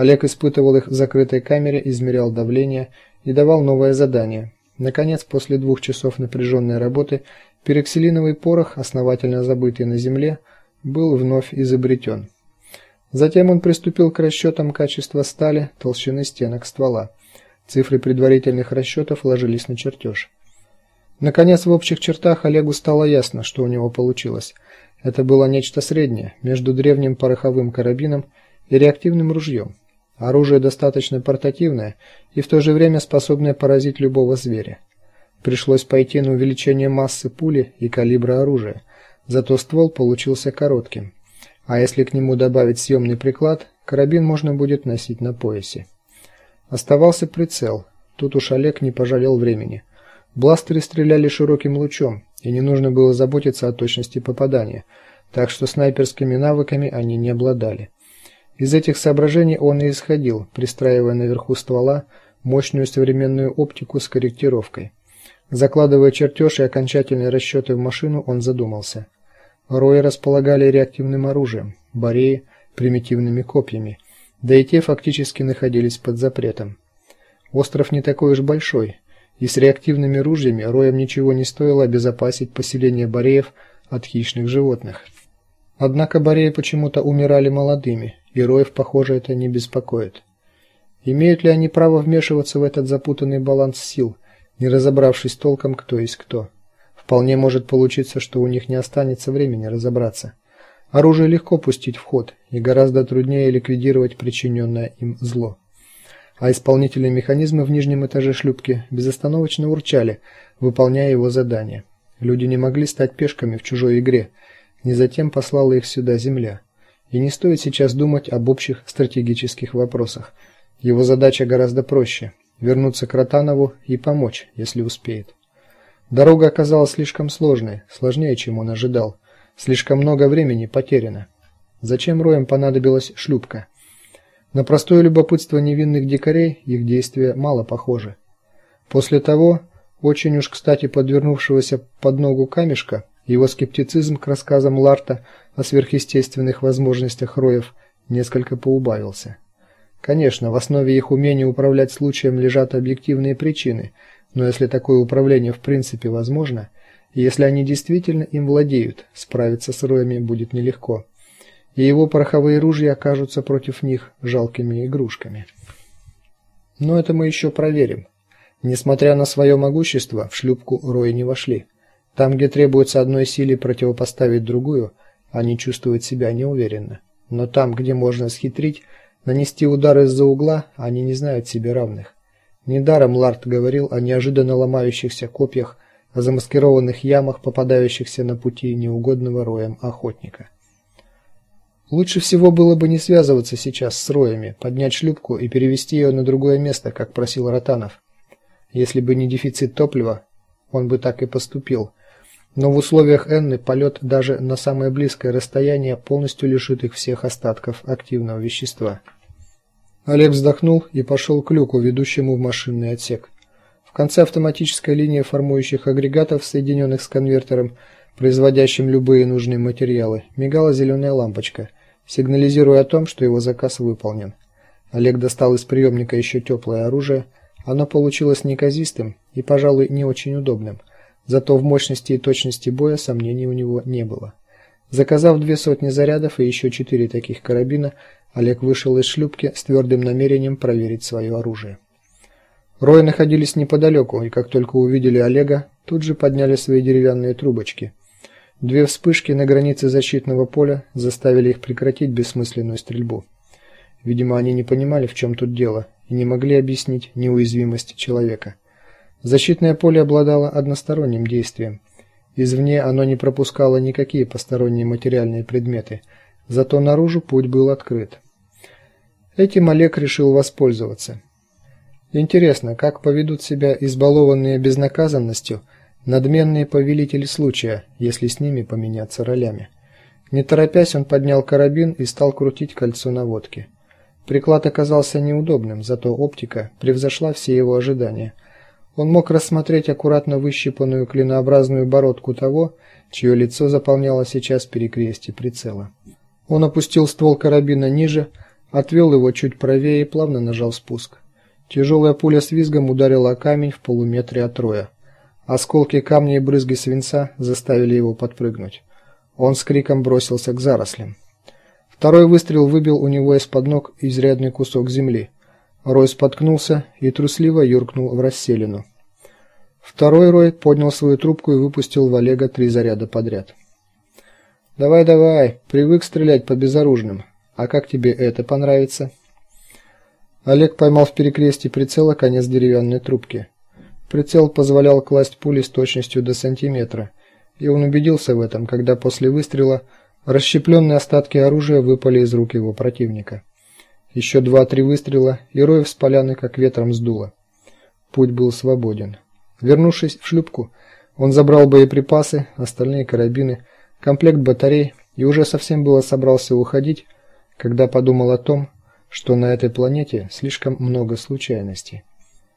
Олег испытывал их в закрытой камере, измерял давление и давал новое задание. Наконец, после двух часов напряженной работы, пероксилиновый порох, основательно забытый на земле, был вновь изобретен. Затем он приступил к расчетам качества стали, толщины стенок ствола. Цифры предварительных расчетов ложились на чертеж. Наконец, в общих чертах Олегу стало ясно, что у него получилось. Это было нечто среднее между древним пороховым карабином и реактивным ружьем. Оружие достаточно портативное и в то же время способное поразить любого зверя. Пришлось пойти на увеличение массы пули и калибра оружия, зато ствол получился коротким. А если к нему добавить съемный приклад, карабин можно будет носить на поясе. Оставался прицел. Тут уж Олег не пожалел времени. Бластеры стреляли широким лучом, и не нужно было заботиться о точности попадания, так что снайперскими навыками они не обладали. Из этих соображений он и исходил, пристраивая наверху ствола мощную современную оптику с корректировкой. Закладывая чертеж и окончательные расчеты в машину, он задумался. Рои располагали реактивным оружием, бареи примитивными копьями, да и те фактически находились под запретом. Остров не такой уж большой, и с реактивными ружьями роям ничего не стоило обезопасить поселение бареев от хищных животных. Однако бареи почему-то умирали молодыми, и роев, похоже, это не беспокоит. Имеют ли они право вмешиваться в этот запутанный баланс сил, не разобравшись толком, кто есть кто? Вполне может получиться, что у них не останется времени разобраться. Оружие легко пустить в ход, и гораздо труднее ликвидировать причиненное им зло а исполнительные механизмы в нижнем этаже шлюпки безостановочно урчали, выполняя его задания. Люди не могли стать пешками в чужой игре. Не затем послала их сюда земля. И не стоит сейчас думать об общих стратегических вопросах. Его задача гораздо проще вернуться к Ротанову и помочь, если успеет. Дорога оказалась слишком сложной, сложнее, чем он ожидал. Слишком много времени потеряно. Зачем роям понадобилась шлюпка? На простое любопытство невинных дикарей их действия мало похожи. После того, очень уж кстати подвернувшегося под ногу камешка, его скептицизм к рассказам Ларта о сверхъестественных возможностях роев несколько поубавился. Конечно, в основе их умения управлять случаем лежат объективные причины, но если такое управление в принципе возможно, и если они действительно им владеют, справиться с роями будет нелегко и его пороховые ружья окажутся против них жалкими игрушками. Но это мы еще проверим. Несмотря на свое могущество, в шлюпку рои не вошли. Там, где требуется одной силе противопоставить другую, они чувствуют себя неуверенно. Но там, где можно схитрить, нанести удар из-за угла, они не знают себе равных. Недаром Ларт говорил о неожиданно ломающихся копьях, о замаскированных ямах, попадающихся на пути неугодного роем охотника. Лучше всего было бы не связываться сейчас с роями, поднять шлюпку и перевести ее на другое место, как просил Ротанов. Если бы не дефицит топлива, он бы так и поступил. Но в условиях Энны полет даже на самое близкое расстояние полностью лишит их всех остатков активного вещества. Олег вздохнул и пошел к люку, ведущему в машинный отсек. В конце автоматической линии формующих агрегатов, соединенных с конвертером, производящим любые нужные материалы, мигала зеленая лампочка – сигнализируя о том, что его заказ выполнен. Олег достал из приемника еще теплое оружие. Оно получилось неказистым и, пожалуй, не очень удобным. Зато в мощности и точности боя сомнений у него не было. Заказав две сотни зарядов и еще четыре таких карабина, Олег вышел из шлюпки с твердым намерением проверить свое оружие. Рои находились неподалеку, и как только увидели Олега, тут же подняли свои деревянные трубочки. Две вспышки на границе защитного поля заставили их прекратить бессмысленную стрельбу. Видимо, они не понимали, в чем тут дело, и не могли объяснить неуязвимость человека. Защитное поле обладало односторонним действием. Извне оно не пропускало никакие посторонние материальные предметы, зато наружу путь был открыт. Этим Олег решил воспользоваться. Интересно, как поведут себя избалованные безнаказанностью надменные повелители случая, если с ними поменяться ролями. Не торопясь, он поднял карабин и стал крутить кольцо наводки. Приклад оказался неудобным, зато оптика превзошла все его ожидания. Он мог рассмотреть аккуратно выщипанную клинообразную бородку того, чье лицо заполняло сейчас перекрестие прицела. Он опустил ствол карабина ниже, отвел его чуть правее и плавно нажал спуск. Тяжелая пуля с визгом ударила о камень в полуметре от Роя. Осколки камня и брызги свинца заставили его подпрыгнуть. Он с криком бросился к зарослям. Второй выстрел выбил у него из-под ног изрядный кусок земли. Рой споткнулся и трусливо юркнул в расселину. Второй Рой поднял свою трубку и выпустил в Олега три заряда подряд. Давай, давай, привык стрелять по безоружным. А как тебе это понравится? Олег поймал в перекрестии прицела конец деревянной трубки. Прицел позволял класть пули с точностью до сантиметра, и он убедился в этом, когда после выстрела расщепленные остатки оружия выпали из рук его противника. Еще два-три выстрела, и Роев с поляны как ветром сдуло. Путь был свободен. Вернувшись в шлюпку, он забрал боеприпасы, остальные карабины, комплект батарей и уже совсем было собрался уходить, когда подумал о том, что на этой планете слишком много случайностей.